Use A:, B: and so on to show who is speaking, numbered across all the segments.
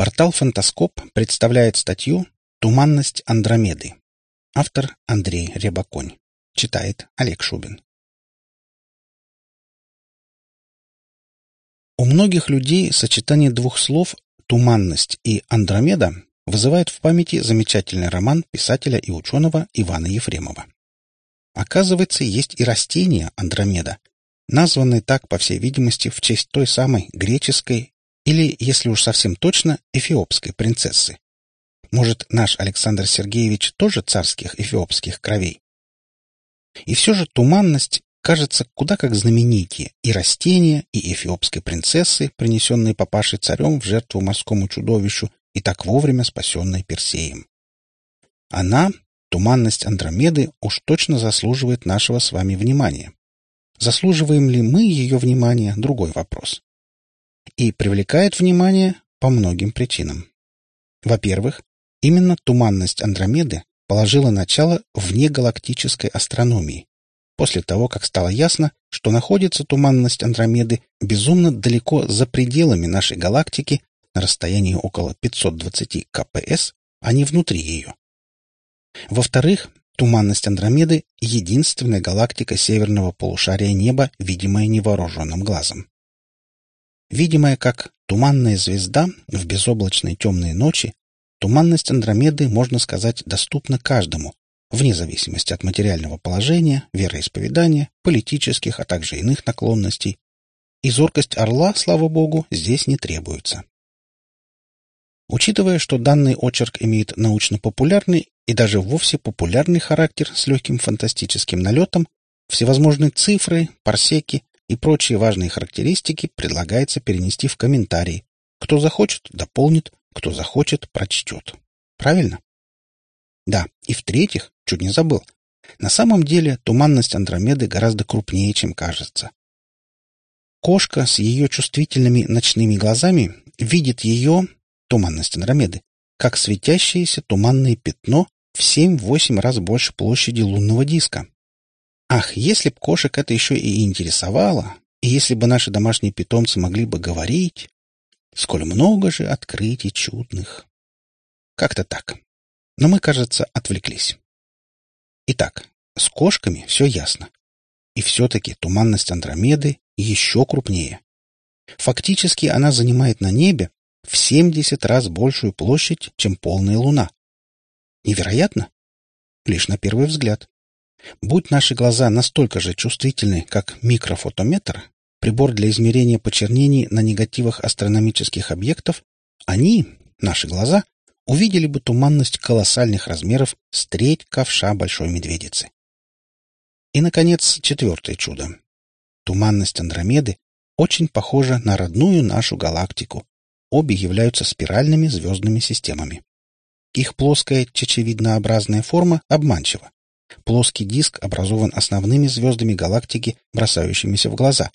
A: Портал «Фантаскоп» представляет статью «Туманность Андромеды». Автор Андрей Рябоконь. Читает Олег Шубин. У многих людей сочетание двух слов «туманность» и «Андромеда» вызывает в памяти замечательный роман писателя и ученого Ивана Ефремова. Оказывается, есть и растение Андромеда, названное так, по всей видимости, в честь той самой греческой или, если уж совсем точно, эфиопской принцессы. Может, наш Александр Сергеевич тоже царских эфиопских кровей? И все же туманность кажется куда как знаменитее и растения, и эфиопской принцессы, принесенные папашей царем в жертву морскому чудовищу и так вовремя спасенной Персеем. Она, туманность Андромеды, уж точно заслуживает нашего с вами внимания. Заслуживаем ли мы ее внимания – другой вопрос и привлекает внимание по многим причинам. Во-первых, именно туманность Андромеды положила начало внегалактической астрономии, после того, как стало ясно, что находится туманность Андромеды безумно далеко за пределами нашей галактики на расстоянии около 520 КПС, а не внутри ее. Во-вторых, туманность Андромеды — единственная галактика северного полушария неба, видимая невооруженным глазом. Видимая как туманная звезда в безоблачной темной ночи, туманность Андромеды, можно сказать, доступна каждому, вне зависимости от материального положения, вероисповедания, политических, а также иных наклонностей. И зоркость орла, слава богу, здесь не требуется. Учитывая, что данный очерк имеет научно-популярный и даже вовсе популярный характер с легким фантастическим налетом, всевозможные цифры, парсеки, и прочие важные характеристики предлагается перенести в комментарии. Кто захочет, дополнит, кто захочет, прочтет. Правильно? Да, и в-третьих, чуть не забыл, на самом деле туманность Андромеды гораздо крупнее, чем кажется. Кошка с ее чувствительными ночными глазами видит ее, туманность Андромеды, как светящееся туманное пятно в 7-8 раз больше площади лунного диска. Ах, если б кошек это еще и интересовало, и если бы наши домашние питомцы могли бы говорить, сколь много же открытий чудных. Как-то так. Но мы, кажется, отвлеклись. Итак, с кошками все ясно. И все-таки туманность Андромеды еще крупнее. Фактически она занимает на небе в 70 раз большую площадь, чем полная Луна. Невероятно? Лишь на первый взгляд. Будь наши глаза настолько же чувствительны, как микрофотометр, прибор для измерения почернений на негативах астрономических объектов, они, наши глаза, увидели бы туманность колоссальных размеров с треть ковша большой медведицы. И, наконец, четвертое чудо. Туманность Андромеды очень похожа на родную нашу галактику. Обе являются спиральными звездными системами. Их плоская чечевиднообразная форма обманчива. Плоский диск образован основными звездами галактики, бросающимися в глаза.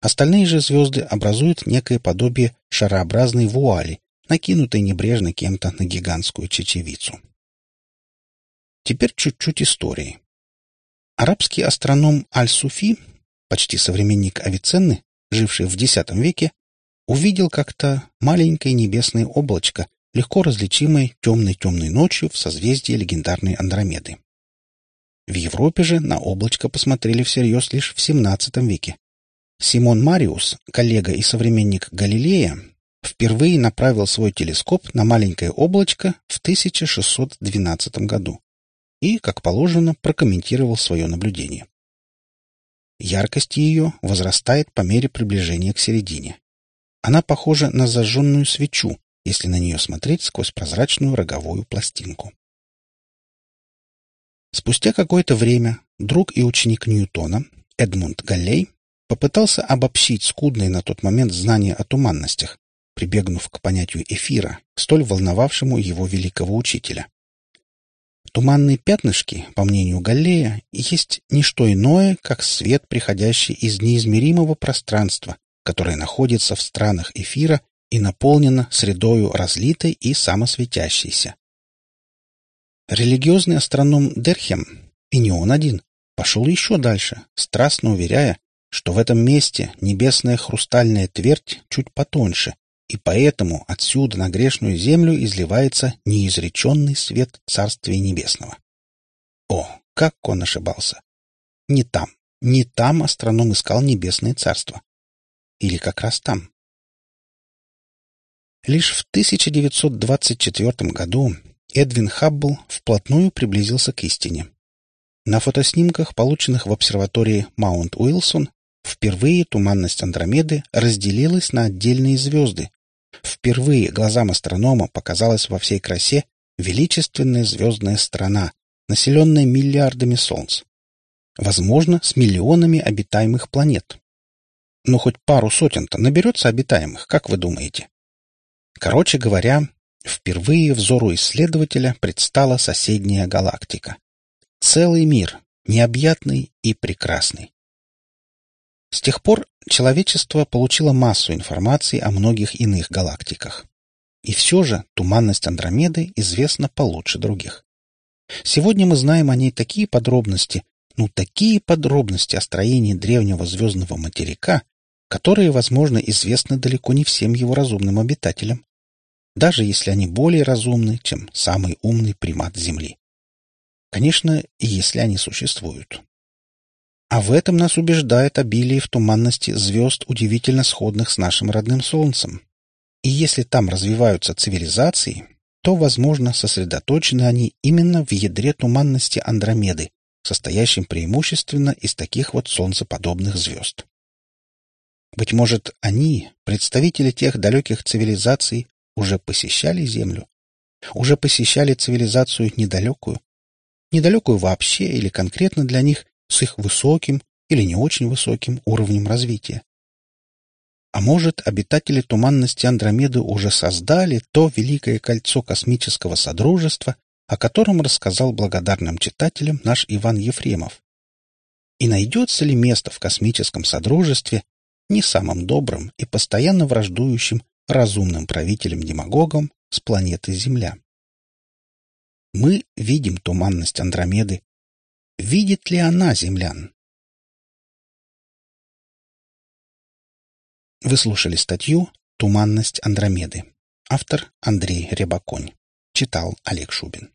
A: Остальные же звезды образуют некое подобие шарообразной вуали, накинутой небрежно кем-то на гигантскую чечевицу. Теперь чуть-чуть истории. Арабский астроном Аль-Суфи, почти современник Авиценны, живший в X веке, увидел как-то маленькое небесное облачко, легко различимое темной-темной ночью в созвездии легендарной Андромеды. В Европе же на облачко посмотрели всерьез лишь в XVII веке. Симон Мариус, коллега и современник Галилея, впервые направил свой телескоп на маленькое облачко в 1612 году и, как положено, прокомментировал свое наблюдение. Яркость ее возрастает по мере приближения к середине. Она похожа на зажженную свечу, если на нее смотреть сквозь прозрачную роговую пластинку. Спустя какое-то время друг и ученик Ньютона, Эдмунд Галлей, попытался обобщить скудные на тот момент знания о туманностях, прибегнув к понятию эфира, столь волновавшему его великого учителя. Туманные пятнышки, по мнению Галлея, есть не что иное, как свет, приходящий из неизмеримого пространства, которое находится в странах эфира и наполнено средою разлитой и самосветящейся. Религиозный астроном Дерхем, и не он один, пошел еще дальше, страстно уверяя, что в этом месте небесная хрустальная твердь чуть потоньше и поэтому отсюда на грешную землю изливается неизреченный свет Царствия Небесного. О, как он ошибался! Не там, не там астроном искал Небесное Царство. Или как раз там. Лишь в 1924 году Эдвин Хаббл вплотную приблизился к истине. На фотоснимках, полученных в обсерватории Маунт Уилсон, впервые туманность Андромеды разделилась на отдельные звезды, Впервые глазам астронома показалась во всей красе величественная звездная страна, населенная миллиардами солнц. Возможно, с миллионами обитаемых планет. Но хоть пару сотен-то наберется обитаемых, как вы думаете? Короче говоря, впервые взору исследователя предстала соседняя галактика. Целый мир, необъятный и прекрасный. С тех пор человечество получило массу информации о многих иных галактиках. И все же туманность Андромеды известна получше других. Сегодня мы знаем о ней такие подробности, ну такие подробности о строении древнего звездного материка, которые, возможно, известны далеко не всем его разумным обитателям, даже если они более разумны, чем самый умный примат Земли. Конечно, если они существуют. А в этом нас убеждает обилие в туманности звезд, удивительно сходных с нашим родным Солнцем. И если там развиваются цивилизации, то, возможно, сосредоточены они именно в ядре туманности Андромеды, состоящем преимущественно из таких вот солнцеподобных звезд. Быть может, они, представители тех далеких цивилизаций, уже посещали Землю? Уже посещали цивилизацию недалекую? Недалекую вообще или конкретно для них с их высоким или не очень высоким уровнем развития. А может, обитатели туманности Андромеды уже создали то великое кольцо космического содружества, о котором рассказал благодарным читателям наш Иван Ефремов. И найдется ли место в космическом содружестве не самым добрым и постоянно враждующим разумным правителем-демагогом с планеты Земля? Мы видим туманность Андромеды Видит ли она землян? Вы слушали статью «Туманность Андромеды». Автор Андрей Рябоконь. Читал Олег Шубин.